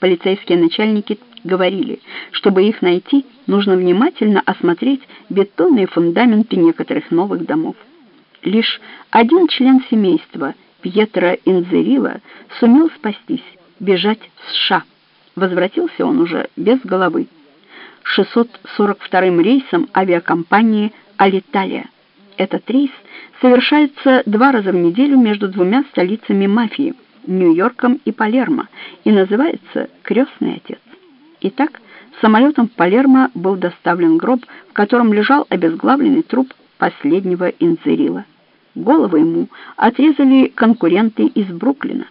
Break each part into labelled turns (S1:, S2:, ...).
S1: Полицейские начальники говорили, чтобы их найти, нужно внимательно осмотреть бетонные фундаменты некоторых новых домов. Лишь один член семейства, Пьетро Инзерила, сумел спастись, бежать в США. Возвратился он уже без головы. 642-м рейсом авиакомпании «Алиталия». Этот рейс совершается два раза в неделю между двумя столицами мафии – Нью-Йорком и Палермо и называется «Крестный отец». Итак, самолетом в Палермо был доставлен гроб, в котором лежал обезглавленный труп последнего инцерила. Голову ему отрезали конкуренты из Бруклина.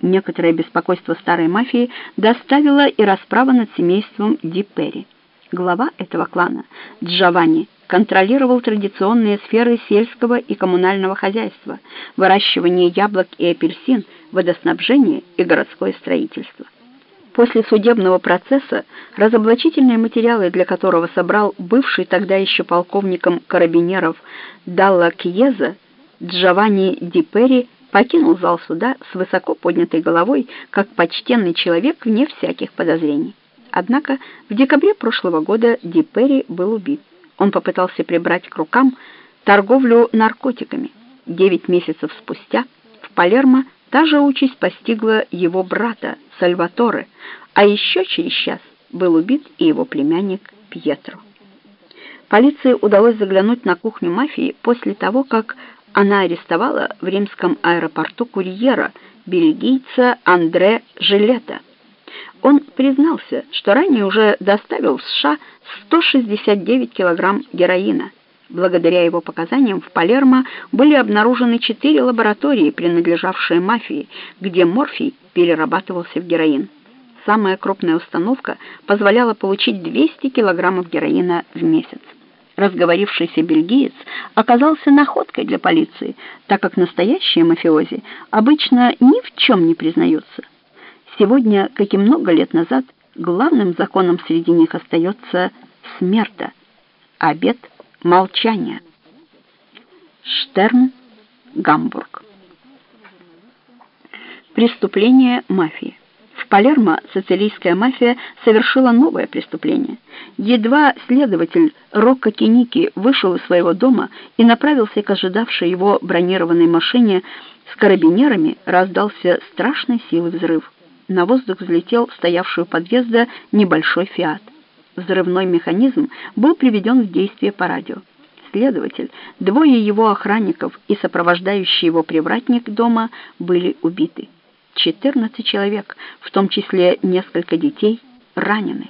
S1: Некоторое беспокойство старой мафии доставила и расправа над семейством Ди Перри. Глава этого клана, Джованни, контролировал традиционные сферы сельского и коммунального хозяйства, выращивание яблок и апельсин, водоснабжение и городское строительство. После судебного процесса разоблачительные материалы, для которого собрал бывший тогда еще полковником карабинеров Далла Кьеза, Джованни Ди Перри покинул зал суда с высоко поднятой головой, как почтенный человек вне всяких подозрений. Однако в декабре прошлого года Ди Перри был убит. Он попытался прибрать к рукам торговлю наркотиками. Девять месяцев спустя в Палермо та же участь постигла его брата Сальваторе, а еще через час был убит и его племянник Пьетро. Полиции удалось заглянуть на кухню мафии после того, как она арестовала в римском аэропорту курьера, бельгийца Андре Жилета. Он признался, что ранее уже доставил в США 169 килограмм героина. Благодаря его показаниям в Палермо были обнаружены четыре лаборатории, принадлежавшие мафии, где морфий перерабатывался в героин. Самая крупная установка позволяла получить 200 килограммов героина в месяц. Разговорившийся бельгиец оказался находкой для полиции, так как настоящие мафиози обычно ни в чем не признаются. Сегодня, как и много лет назад, главным законом среди них остается смерта, обет молчания. Штерн, Гамбург. Преступление мафии. В Палермо социалистская мафия совершила новое преступление. Едва следователь Рокко Киники вышел из своего дома и направился к ожидавшей его бронированной машине с карабинерами, раздался страшной силы взрыв на воздух взлетел стоявший у подъезда небольшой «Фиат». Взрывной механизм был приведен в действие по радио. Следователь, двое его охранников и сопровождающий его привратник дома были убиты. 14 человек, в том числе несколько детей, ранены.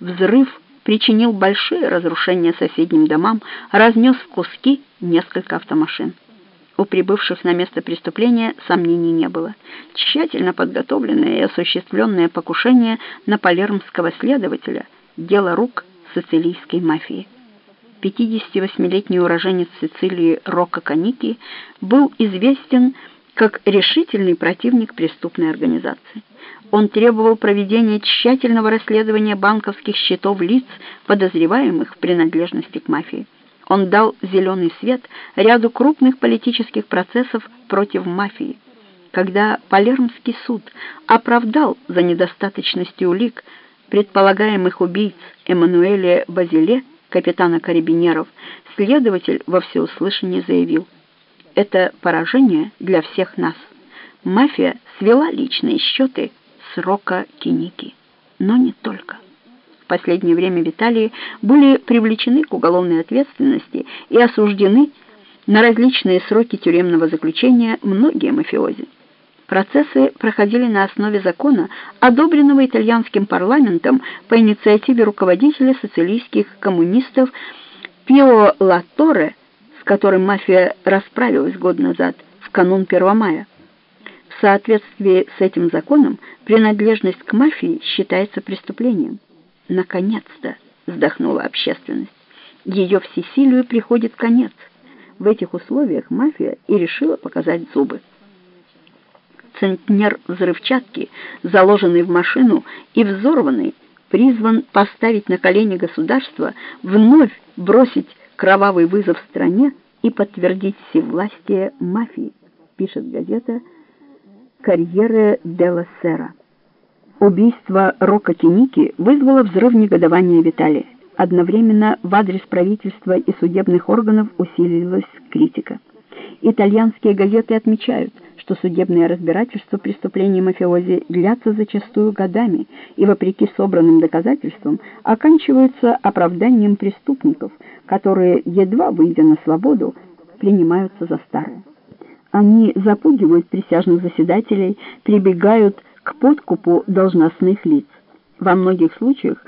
S1: Взрыв причинил большие разрушения соседним домам, разнес в куски несколько автомашин. У прибывших на место преступления сомнений не было. Тщательно подготовленное и осуществленное покушение на палермского следователя – дело рук сицилийской мафии. 58-летний уроженец Сицилии Рокко Каники был известен как решительный противник преступной организации. Он требовал проведения тщательного расследования банковских счетов лиц, подозреваемых в принадлежности к мафии. Он дал зеленый свет ряду крупных политических процессов против мафии. Когда Палермский суд оправдал за недостаточностью улик предполагаемых убийц Эммануэля Базиле, капитана карабинеров, следователь во всеуслышание заявил, «Это поражение для всех нас. Мафия свела личные счеты с Рока Киники, но не только» в последнее время в Италии были привлечены к уголовной ответственности и осуждены на различные сроки тюремного заключения многие мафиози. Процессы проходили на основе закона, одобренного итальянским парламентом по инициативе руководителя социалистских коммунистов Пио Латоре, с которым мафия расправилась год назад, в канун 1 мая. В соответствии с этим законом принадлежность к мафии считается преступлением. Наконец-то, вздохнула общественность. Ее всесилию приходит конец. В этих условиях мафия и решила показать зубы. Центнер взрывчатки, заложенный в машину и взорванный, призван поставить на колени государства, вновь бросить кровавый вызов стране и подтвердить всевластие мафии, пишет газета «Карьере де ла Сера». Убийство Рока Тиники вызвало взрыв негодования в Италии. Одновременно в адрес правительства и судебных органов усилилась критика. Итальянские газеты отмечают, что судебные разбирательства преступлений мафиози длятся зачастую годами и, вопреки собранным доказательствам, оканчиваются оправданием преступников, которые, едва выйдя на свободу, принимаются за старые. Они запугивают присяжных заседателей, прибегают к подкупу должностных лиц. Во многих случаях